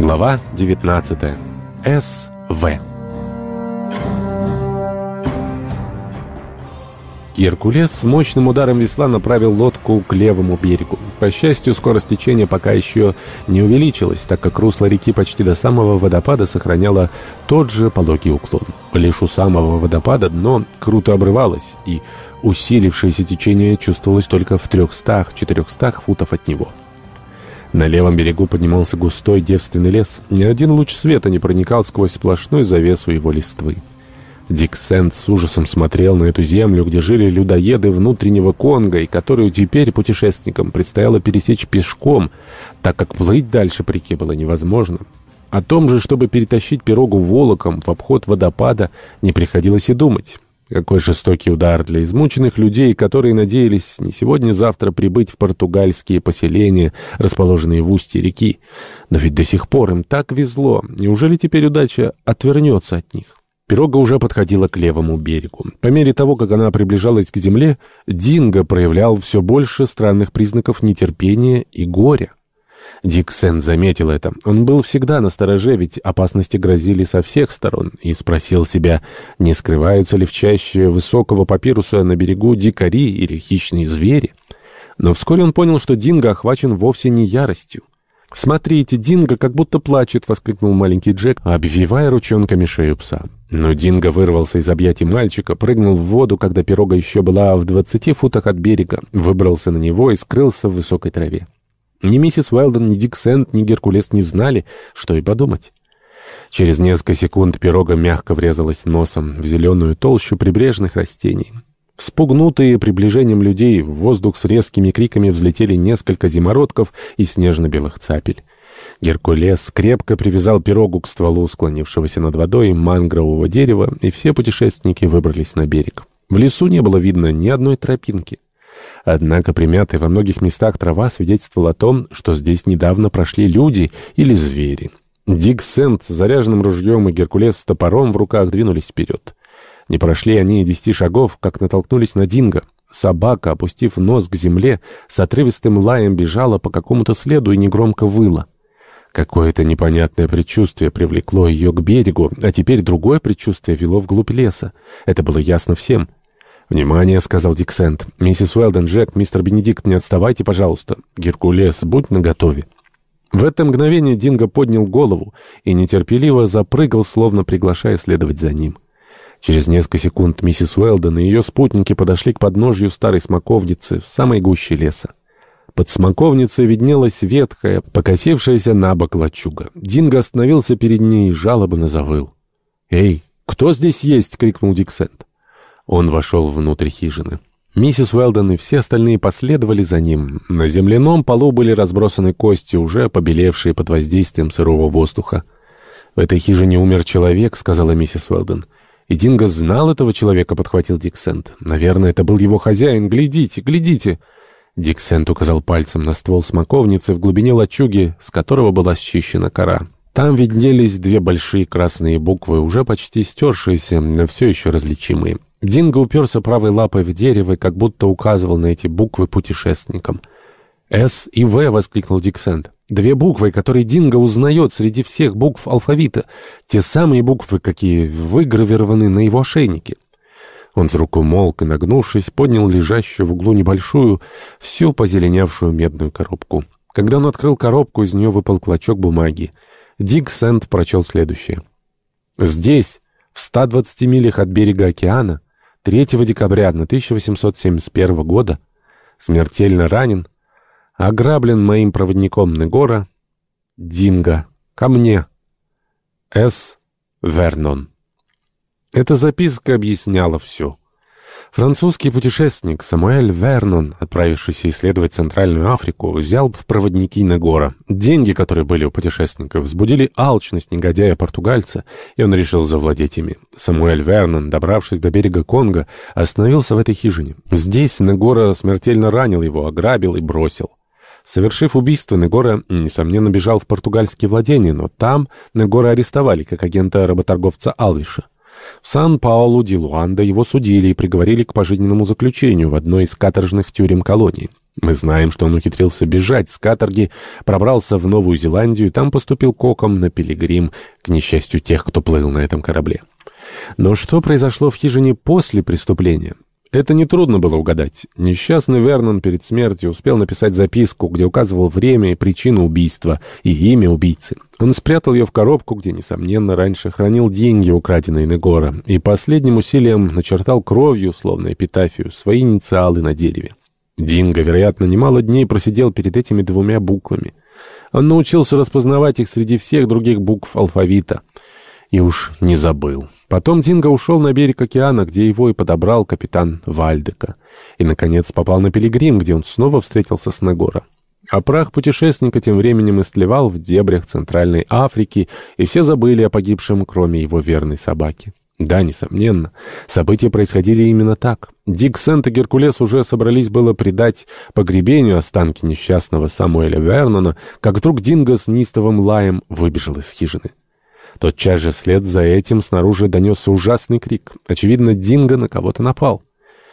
Глава 19. С.В. Геркулес с мощным ударом весла направил лодку к левому берегу. По счастью, скорость течения пока еще не увеличилась, так как русло реки почти до самого водопада сохраняло тот же пологий уклон. Лишь у самого водопада дно круто обрывалось, и усилившееся течение чувствовалось только в 300-400 футов от него. На левом берегу поднимался густой девственный лес. Ни один луч света не проникал сквозь сплошную завесу его листвы. Дик Сент с ужасом смотрел на эту землю, где жили людоеды внутреннего Конго, и которую теперь путешественникам предстояло пересечь пешком, так как плыть дальше по реке было невозможно. О том же, чтобы перетащить пирогу волоком в обход водопада, не приходилось и думать. Какой жестокий удар для измученных людей, которые надеялись не сегодня-завтра прибыть в португальские поселения, расположенные в устье реки. Но ведь до сих пор им так везло. Неужели теперь удача отвернется от них? Пирога уже подходила к левому берегу. По мере того, как она приближалась к земле, Динго проявлял все больше странных признаков нетерпения и горя. Дик Сен заметил это. Он был всегда на стороже, ведь опасности грозили со всех сторон, и спросил себя, не скрываются ли в чаще высокого папируса на берегу дикари или хищные звери. Но вскоре он понял, что Динго охвачен вовсе не яростью. «Смотрите, Динго как будто плачет!» — воскликнул маленький Джек, обвивая ручонками шею пса. Но Динго вырвался из объятий мальчика, прыгнул в воду, когда пирога еще была в двадцати футах от берега, выбрался на него и скрылся в высокой траве. Ни миссис Уэлдон, ни Дик Сент, ни Геркулес не знали, что и подумать. Через несколько секунд пирога мягко врезалась носом в зеленую толщу прибрежных растений. Вспугнутые приближением людей, в воздух с резкими криками взлетели несколько зимородков и снежно-белых цапель. Геркулес крепко привязал пирогу к стволу склонившегося над водой мангрового дерева, и все путешественники выбрались на берег. В лесу не было видно ни одной тропинки. Однако примятая во многих местах трава свидетельствовала о том, что здесь недавно прошли люди или звери. Дик Сент с заряженным ружьем и Геркулес с топором в руках двинулись вперед. Не прошли они и десяти шагов, как натолкнулись на Динго. Собака, опустив нос к земле, с отрывистым лаем бежала по какому-то следу и негромко выла. Какое-то непонятное предчувствие привлекло ее к берегу, а теперь другое предчувствие вело вглубь леса. Это было ясно всем — «Внимание!» — сказал Диксент. «Миссис Уэлден, Джек, мистер Бенедикт, не отставайте, пожалуйста. Геркулес, будь наготове». В это мгновение Динго поднял голову и нетерпеливо запрыгал, словно приглашая следовать за ним. Через несколько секунд миссис Уэлден и ее спутники подошли к подножью старой смоковницы в самой гуще леса. Под смоковницей виднелась ветхая, покосившаяся на бок лачуга. Динго остановился перед ней и жалобно завыл. «Эй, кто здесь есть?» — крикнул Диксент. Он вошел внутрь хижины. Миссис Уэлдон и все остальные последовали за ним. На земляном полу были разбросаны кости, уже побелевшие под воздействием сырого воздуха. «В этой хижине умер человек», — сказала миссис Уэлдон. «И Динго знал этого человека», — подхватил Диксент. «Наверное, это был его хозяин. Глядите, глядите!» Диксент указал пальцем на ствол смоковницы в глубине лачуги, с которого была счищена кора. Там виднелись две большие красные буквы, уже почти стершиеся, но все еще различимые. Динго уперся правой лапой в дерево и как будто указывал на эти буквы путешественникам. «С» и «В», — воскликнул Диксент. «Две буквы, которые Динго узнает среди всех букв алфавита. Те самые буквы, какие выгравированы на его ошейнике». Он вдруг умолк и, нагнувшись, поднял лежащую в углу небольшую, всю позеленявшую медную коробку. Когда он открыл коробку, из нее выпал клочок бумаги. Дик Сент прочел следующее. «Здесь, в 120 милях от берега океана, 3 декабря 1871 года смертельно ранен, ограблен моим проводником Негора, Динго, ко мне, С. Вернон. Эта записка объясняла все. Французский путешественник Самуэль Вернон, отправившийся исследовать Центральную Африку, взял в проводники Негора. Деньги, которые были у путешественников, взбудили алчность негодяя-португальца, и он решил завладеть ими. Самуэль Вернон, добравшись до берега Конго, остановился в этой хижине. Здесь Негора смертельно ранил его, ограбил и бросил. Совершив убийство, Негора, несомненно, бежал в португальские владения, но там Негора арестовали как агента работорговца Алвиша. В Сан-Паулу ди Луанда его судили и приговорили к пожизненному заключению в одной из каторжных тюрем колонии. Мы знаем, что он ухитрился бежать с каторги, пробрался в Новую Зеландию и там поступил коком на пилигрим, к несчастью тех, кто плыл на этом корабле. Но что произошло в хижине после преступления? Это нетрудно было угадать. Несчастный Вернон перед смертью успел написать записку, где указывал время и причину убийства, и имя убийцы. Он спрятал ее в коробку, где, несомненно, раньше хранил деньги, украденные Негора, и последним усилием начертал кровью, словно эпитафию, свои инициалы на дереве. Динго, вероятно, немало дней просидел перед этими двумя буквами. Он научился распознавать их среди всех других букв алфавита. И уж не забыл. Потом Динго ушел на берег океана, где его и подобрал капитан Вальдека. И, наконец, попал на Пилигрим, где он снова встретился с Нагора. А прах путешественника тем временем истлевал в дебрях Центральной Африки, и все забыли о погибшем, кроме его верной собаки. Да, несомненно, события происходили именно так. Дик Сент и Геркулес уже собрались было предать погребению останки несчастного Самуэля Вернона, как вдруг Динго с нистовым лаем выбежал из хижины. Тотчас же вслед за этим снаружи донесся ужасный крик. Очевидно, Динго на кого-то напал.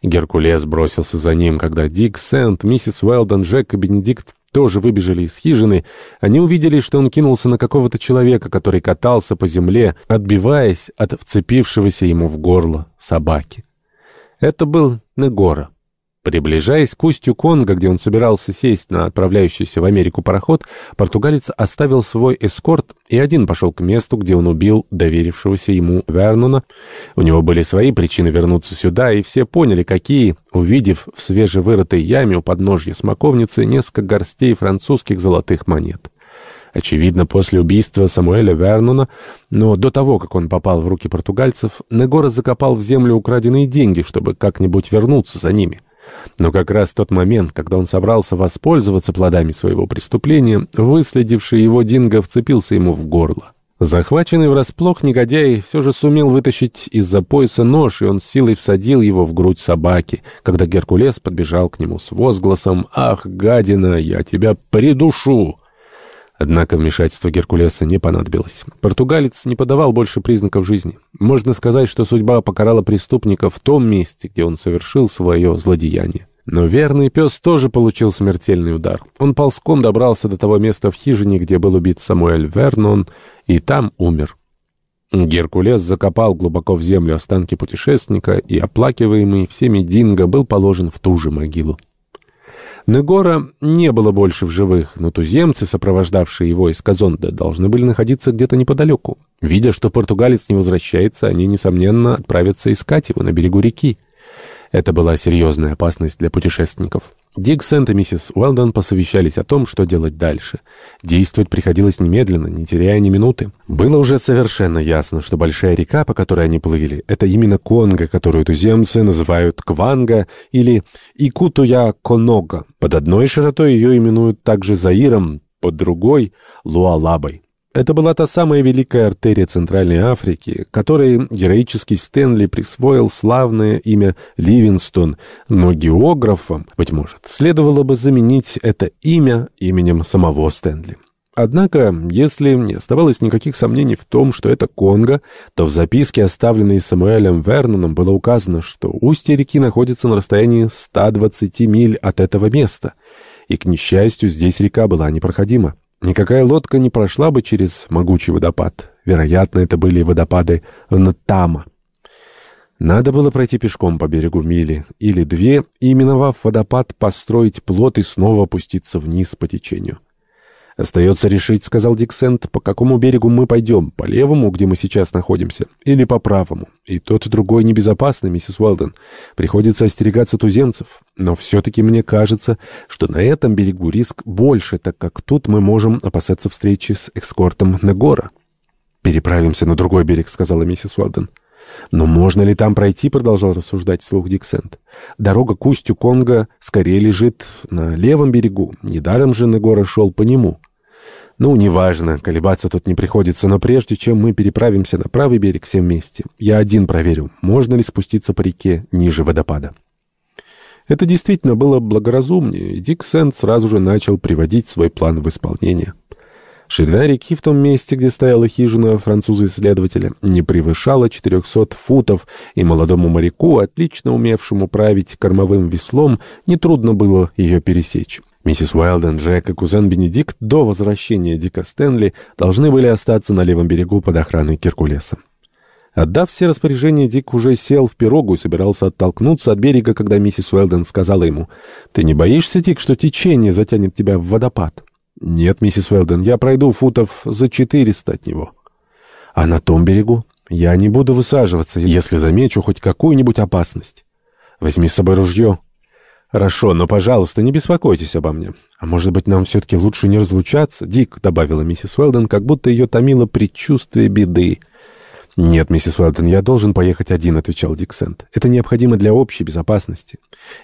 Геркулес бросился за ним, когда Дик, Сент, миссис Уэлдон, Джек и Бенедикт тоже выбежали из хижины. Они увидели, что он кинулся на какого-то человека, который катался по земле, отбиваясь от вцепившегося ему в горло собаки. Это был Негора. Приближаясь к устью Конго, где он собирался сесть на отправляющийся в Америку пароход, португалец оставил свой эскорт и один пошел к месту, где он убил доверившегося ему Вернона. У него были свои причины вернуться сюда, и все поняли, какие, увидев в свежевырытой яме у подножья смоковницы несколько горстей французских золотых монет. Очевидно, после убийства Самуэля Вернона, но до того, как он попал в руки португальцев, Негора закопал в землю украденные деньги, чтобы как-нибудь вернуться за ними. Но как раз тот момент, когда он собрался воспользоваться плодами своего преступления, выследивший его Динго вцепился ему в горло. Захваченный врасплох негодяй все же сумел вытащить из-за пояса нож, и он силой всадил его в грудь собаки, когда Геркулес подбежал к нему с возгласом «Ах, гадина, я тебя придушу!» Однако вмешательство Геркулеса не понадобилось. Португалец не подавал больше признаков жизни. Можно сказать, что судьба покарала преступника в том месте, где он совершил свое злодеяние. Но верный пес тоже получил смертельный удар. Он ползком добрался до того места в хижине, где был убит Самуэль Вернон, и там умер. Геркулес закопал глубоко в землю останки путешественника, и оплакиваемый всеми Динго был положен в ту же могилу. Негора не было больше в живых, но туземцы, сопровождавшие его из Казонда, должны были находиться где-то неподалеку. Видя, что португалец не возвращается, они, несомненно, отправятся искать его на берегу реки. Это была серьезная опасность для путешественников. Дик Сент и миссис Уэлдон посовещались о том, что делать дальше. Действовать приходилось немедленно, не теряя ни минуты. Было уже совершенно ясно, что большая река, по которой они плыли, это именно Конго, которую туземцы называют Кванга или Икутуя-Конога. Под одной широтой ее именуют также Заиром, под другой — Луалабой. Это была та самая великая артерия Центральной Африки, которой героический Стэнли присвоил славное имя Ливинстон, но географам, быть может, следовало бы заменить это имя именем самого Стэнли. Однако, если не оставалось никаких сомнений в том, что это Конго, то в записке, оставленной Самуэлем Верноном, было указано, что устье реки находится на расстоянии 120 миль от этого места, и, к несчастью, здесь река была непроходима. Никакая лодка не прошла бы через могучий водопад. Вероятно, это были водопады Нтама. Надо было пройти пешком по берегу мили или две, и, миновав водопад, построить плот и снова опуститься вниз по течению. «Остается решить», — сказал Диксент, — «по какому берегу мы пойдем, по левому, где мы сейчас находимся, или по правому. И тот, и другой небезопасны, миссис Уэлден. Приходится остерегаться туземцев. Но все-таки мне кажется, что на этом берегу риск больше, так как тут мы можем опасаться встречи с экскортом Негора». «Переправимся на другой берег», — сказала миссис Уэлден. «Но можно ли там пройти?» — продолжал рассуждать вслух Диксент. «Дорога к устью Конго скорее лежит на левом берегу. Недаром же Негора шел по нему». Ну, неважно, колебаться тут не приходится, но прежде чем мы переправимся на правый берег все вместе, я один проверю, можно ли спуститься по реке ниже водопада. Это действительно было благоразумнее, и Дик Сент сразу же начал приводить свой план в исполнение. Ширина реки в том месте, где стояла хижина француза-исследователя, не превышала 400 футов, и молодому моряку, отлично умевшему править кормовым веслом, нетрудно было ее пересечь. Миссис Уайлден, Джек и кузен Бенедикт до возвращения Дика Стэнли должны были остаться на левом берегу под охраной Геркулеса. Отдав все распоряжения, Дик уже сел в пирогу и собирался оттолкнуться от берега, когда миссис Уэлден сказала ему, «Ты не боишься, Дик, что течение затянет тебя в водопад?» «Нет, миссис Уэлден, я пройду футов за четыреста от него». «А на том берегу? Я не буду высаживаться, если замечу хоть какую-нибудь опасность. Возьми с собой ружье». «Хорошо, но, пожалуйста, не беспокойтесь обо мне. А может быть, нам все-таки лучше не разлучаться?» «Дик», — добавила миссис Уэлден, как будто ее томило предчувствие беды. «Нет, миссис Уэлден, я должен поехать один», — отвечал Дик Сент. «Это необходимо для общей безопасности.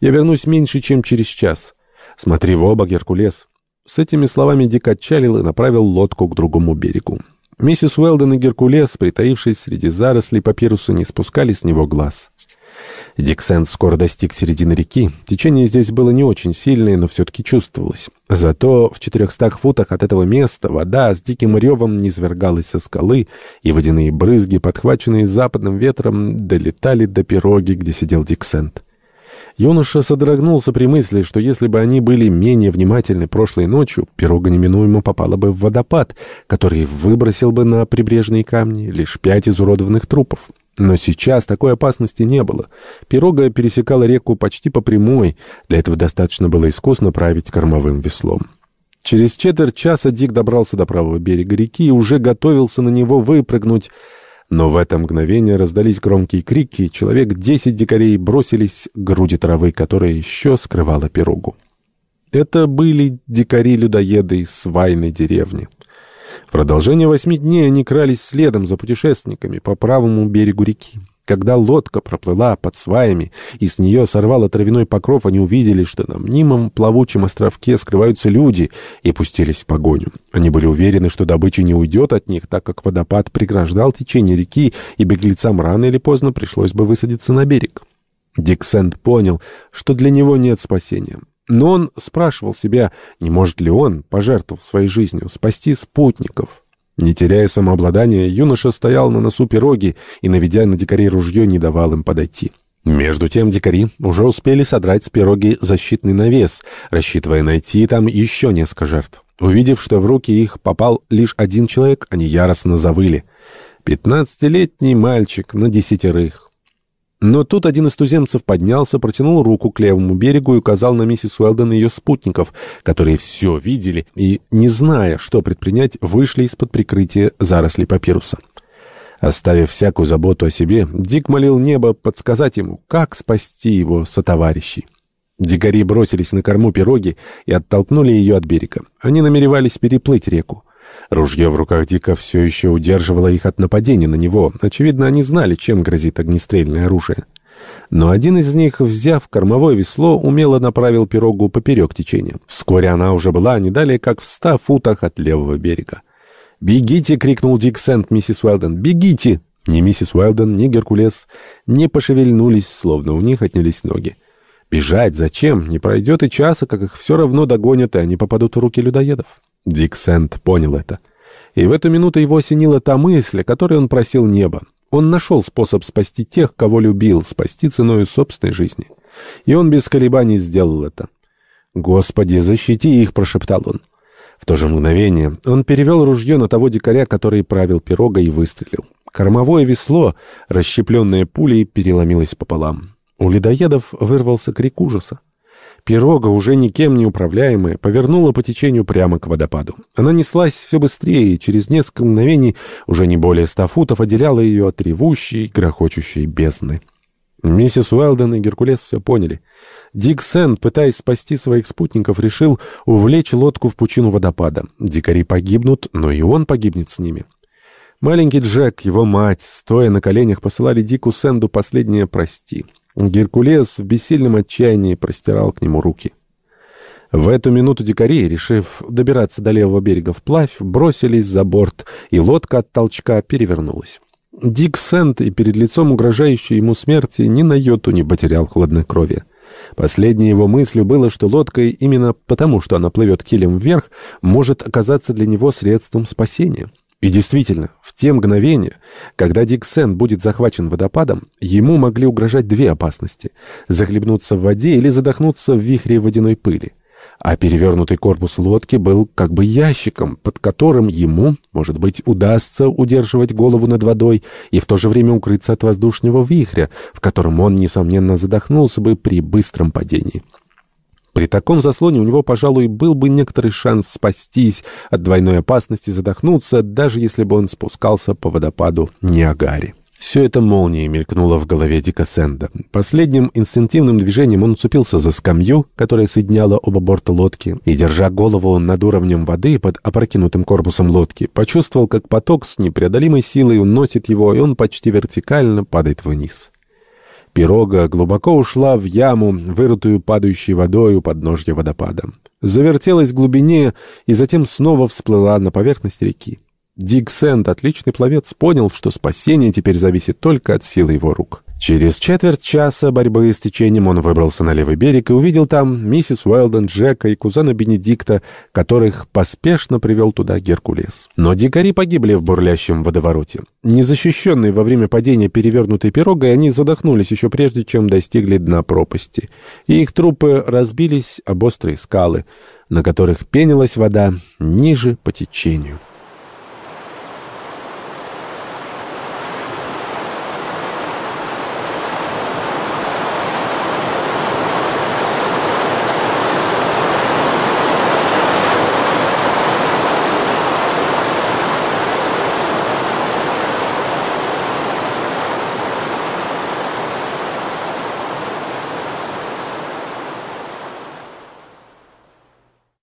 Я вернусь меньше, чем через час. Смотри в оба, Геркулес». С этими словами Дик отчалил и направил лодку к другому берегу. Миссис Уэлден и Геркулес, притаившись среди зарослей папируса, не спускали с него глаз. Диксент скоро достиг середины реки. Течение здесь было не очень сильное, но все-таки чувствовалось. Зато в четырехстах футах от этого места вода с диким ревом низвергалась со скалы, и водяные брызги, подхваченные западным ветром, долетали до пироги, где сидел Диксент. Юноша содрогнулся при мысли, что если бы они были менее внимательны прошлой ночью, пирога неминуемо попала бы в водопад, который выбросил бы на прибрежные камни лишь пять изуродованных трупов. Но сейчас такой опасности не было. Пирога пересекала реку почти по прямой, для этого достаточно было искусно править кормовым веслом. Через четверть часа Дик добрался до правого берега реки и уже готовился на него выпрыгнуть, но в это мгновение раздались громкие крики, человек десять дикарей бросились к груди травы, которая еще скрывала пирогу. Это были дикари-людоеды из свайной деревни. Продолжение восьми дней они крались следом за путешественниками по правому берегу реки. Когда лодка проплыла под сваями и с нее сорвала травяной покров, они увидели, что на мнимом плавучем островке скрываются люди, и пустились в погоню. Они были уверены, что добыча не уйдет от них, так как водопад преграждал течение реки, и беглецам рано или поздно пришлось бы высадиться на берег. Дик Сент понял, что для него нет спасения. Но он спрашивал себя, не может ли он, пожертвовав своей жизнью, спасти спутников. Не теряя самообладания, юноша стоял на носу пироги и, наведя на дикарей ружье, не давал им подойти. Между тем дикари уже успели содрать с пироги защитный навес, рассчитывая найти там еще несколько жертв. Увидев, что в руки их попал лишь один человек, они яростно завыли. Пятнадцатилетний мальчик на десятерых. Но тут один из туземцев поднялся, протянул руку к левому берегу и указал на миссис Уэлден и ее спутников, которые все видели и, не зная, что предпринять, вышли из-под прикрытия зарослей папируса. Оставив всякую заботу о себе, Дик молил небо подсказать ему, как спасти его сотоварищей. Дикари бросились на корму пироги и оттолкнули ее от берега. Они намеревались переплыть реку. Ружье в руках Дика все еще удерживало их от нападения на него. Очевидно, они знали, чем грозит огнестрельное оружие. Но один из них, взяв кормовое весло, умело направил пирогу поперек течения. Вскоре она уже была не далее, как в ста футах от левого берега. «Бегите!» — крикнул Дик Сент миссис Уэлден. «Бегите!» Ни миссис Уэлден, ни Геркулес не пошевельнулись, словно у них отнялись ноги. Бежать зачем? Не пройдет и часа, как их все равно догонят, и они попадут в руки людоедов. Дик Сент понял это. И в эту минуту его осенила та мысль, о которой он просил неба. Он нашел способ спасти тех, кого любил, спасти ценой собственной жизни. И он без колебаний сделал это. «Господи, защити их!» — прошептал он. В то же мгновение он перевел ружье на того дикаря, который правил пирога, и выстрелил. Кормовое весло, расщепленное пулей, переломилось пополам. У ледоедов вырвался крик ужаса. Пирога, уже никем не управляемая, повернула по течению прямо к водопаду. Она неслась все быстрее, и через несколько мгновений, уже не более ста футов, отделяла ее от ревущей, грохочущей бездны. Миссис Уэлден и Геркулес все поняли. Дик Сен, пытаясь спасти своих спутников, решил увлечь лодку в пучину водопада. Дикари погибнут, но и он погибнет с ними. Маленький Джек, его мать, стоя на коленях, посылали Дику Сенду последнее «прости». Геркулес в бессильном отчаянии простирал к нему руки. В эту минуту дикари, решив добираться до левого берега вплавь, бросились за борт, и лодка от толчка перевернулась. Дик Сент и перед лицом угрожающей ему смерти ни на йоту не потерял хладнокровие. Последней его мыслью было, что лодка именно потому, что она плывет килем вверх, может оказаться для него средством спасения. И действительно, в те мгновения, когда Диксен будет захвачен водопадом, ему могли угрожать две опасности — захлебнуться в воде или задохнуться в вихре водяной пыли. А перевернутый корпус лодки был как бы ящиком, под которым ему, может быть, удастся удерживать голову над водой и в то же время укрыться от воздушного вихря, в котором он, несомненно, задохнулся бы при быстром падении. При таком заслоне у него, пожалуй, был бы некоторый шанс спастись от двойной опасности задохнуться, даже если бы он спускался по водопаду Ниагари. Все это молнией мелькнуло в голове Дика Сэнда. Последним инстинктивным движением он уцепился за скамью, которая соединяла оба борта лодки, и, держа голову над уровнем воды под опрокинутым корпусом лодки, почувствовал, как поток с непреодолимой силой уносит его, и он почти вертикально падает вниз. Пирога глубоко ушла в яму, вырытую падающей водой у подножья водопада. Завертелась в глубине и затем снова всплыла на поверхность реки. Дик Сэнд, отличный пловец, понял, что спасение теперь зависит только от силы его рук. Через четверть часа борьбы с течением он выбрался на левый берег и увидел там миссис Уэлден, Джека и кузена Бенедикта, которых поспешно привел туда Геркулес. Но дикари погибли в бурлящем водовороте. Незащищенные во время падения перевернутой пирогой, они задохнулись еще прежде, чем достигли дна пропасти. И их трупы разбились об острые скалы, на которых пенилась вода ниже по течению.